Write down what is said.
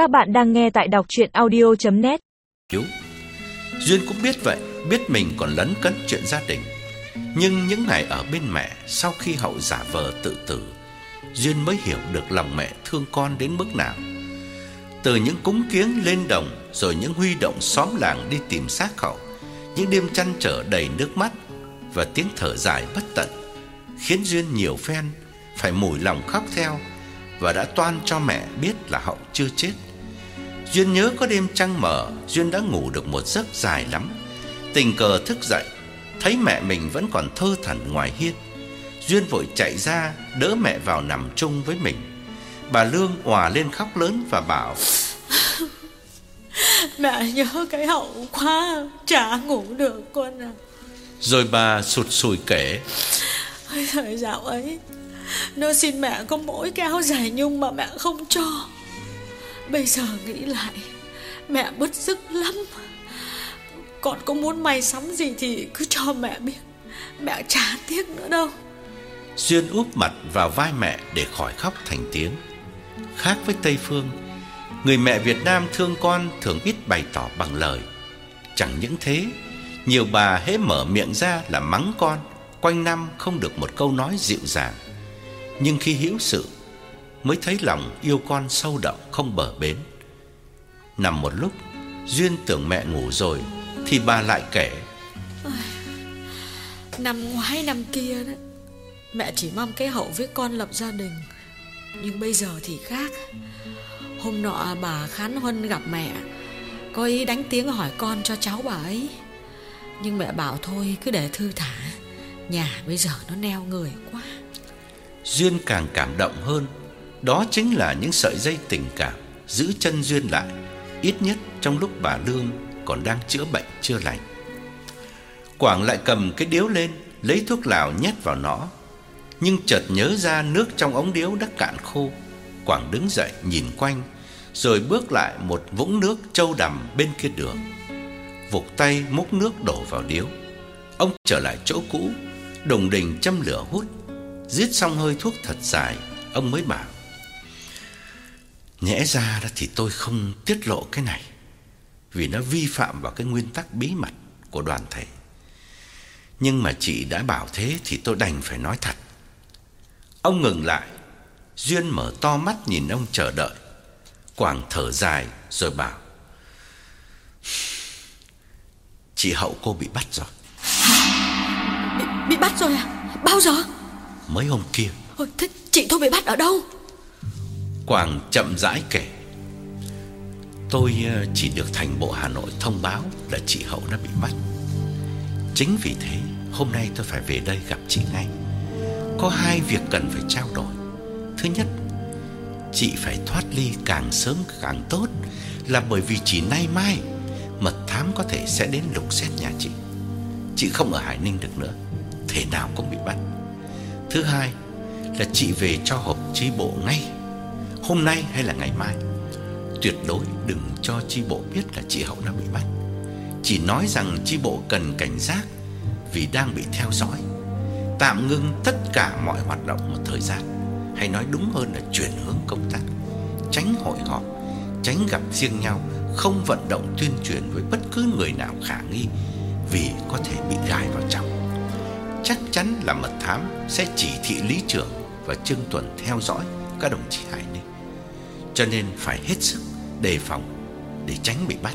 Các bạn đang nghe tại đọc chuyện audio.net Chú Duyên cũng biết vậy, Biết mình còn lấn cấn chuyện gia đình. Nhưng những ngày ở bên mẹ, Sau khi hậu giả vờ tự tử, Duyên mới hiểu được lòng mẹ thương con đến mức nào. Từ những cúng kiếng lên đồng, Rồi những huy động xóm làng đi tìm xác hậu, Những đêm chăn trở đầy nước mắt Và tiếng thở dài bất tận, Khiến Duyên nhiều phen Phải mùi lòng khóc theo Và đã toan cho mẹ biết là hậu chưa chết. Duyên nhớ có đêm trăng mở Duyên đã ngủ được một giấc dài lắm. Tình cờ thức dậy Thấy mẹ mình vẫn còn thơ thẩn ngoài hiên. Duyên vội chạy ra Đỡ mẹ vào nằm chung với mình. Bà Lương òa lên khóc lớn và bảo Mẹ nhớ cái hậu quá Chả ngủ được con à Rồi bà sụt sùi kể Thời dạo ấy Nó xin mẹ có mỗi cái áo dài nhung mà mẹ không cho Bây giờ nghĩ lại, Mẹ bất sức lắm. Con có muốn may sắm gì thì cứ cho mẹ biết. Mẹ chả tiếc nữa đâu. Duyên úp mặt vào vai mẹ để khỏi khóc thành tiếng. Khác với Tây Phương, Người mẹ Việt Nam thương con thường ít bày tỏ bằng lời. Chẳng những thế, Nhiều bà hễ mở miệng ra là mắng con, Quanh năm không được một câu nói dịu dàng. Nhưng khi hiểu sự Mới thấy lòng yêu con sâu đậm không bờ bến. Nằm một lúc Duyên tưởng mẹ ngủ rồi Thì bà lại kể. Năm ngoái năm kia đó Mẹ chỉ mong cái hậu với con lập gia đình. Nhưng bây giờ thì khác. Hôm nọ bà Khán Huân gặp mẹ Có ý đánh tiếng hỏi con cho cháu bà ấy. Nhưng mẹ bảo thôi cứ để thư thả. Nhà bây giờ nó neo người quá. Duyên càng cảm động hơn đó chính là những sợi dây tình cảm Giữ chân Duyên lại, Ít nhất trong lúc bà Lương Còn đang chữa bệnh chưa lành. Quảng lại cầm cái điếu lên, Lấy thuốc lào nhét vào nó. Nhưng chợt nhớ ra nước trong ống điếu đã cạn khô. Quảng đứng dậy nhìn quanh, Rồi bước lại một vũng nước trâu đầm bên kia đường. Vụt tay múc nước đổ vào điếu. Ông trở lại chỗ cũ, Đồng đình châm lửa hút. Giết xong hơi thuốc thật dài, Ông mới bảo. Nhẽ ra đó thì tôi không tiết lộ cái này Vì nó vi phạm vào cái nguyên tắc bí mật của đoàn thể. Nhưng mà chị đã bảo thế thì tôi đành phải nói thật. Ông ngừng lại Duyên mở to mắt nhìn ông chờ đợi. Quảng thở dài rồi bảo Chị Hậu cô bị bắt rồi. Bị, bị bắt rồi à? Bao giờ? Mấy hôm kia. Ôi, Thế chị tôi bị bắt ở đâu Quảng chậm rãi kể. Tôi ờ, chỉ được thành bộ Hà Nội thông báo là chị Hậu đã bị bắt. Chính vì thế, hôm nay tôi phải về đây gặp chị ngay. Có hai việc cần phải trao đổi. Thứ nhất, Chị phải thoát ly càng sớm càng tốt Là bởi vì chỉ nay mai Mật thám có thể sẽ đến lục xét nhà chị. Chị không ở Hải Ninh được nữa Thế nào cũng bị bắt. Thứ hai là chị về cho hộp chi bộ ngay. Hôm nay hay là ngày mai, Tuyệt đối đừng cho chi bộ biết là chị Hậu đã bị bắt Chỉ nói rằng chi bộ cần cảnh giác Vì đang bị theo dõi, Tạm ngưng tất cả mọi hoạt động một thời gian, Hay nói đúng hơn là chuyển hướng công tác, Tránh hội họp, Tránh gặp riêng nhau, Không vận động tuyên truyền với bất cứ người nào khả nghi Vì có thể bị gai vào trong Chắc chắn là mật thám sẽ chỉ thị lý trưởng và Trương Tuần theo dõi các đồng chí Hải Ninh. Cho nên phải hết sức đề phòng để tránh bị bắt.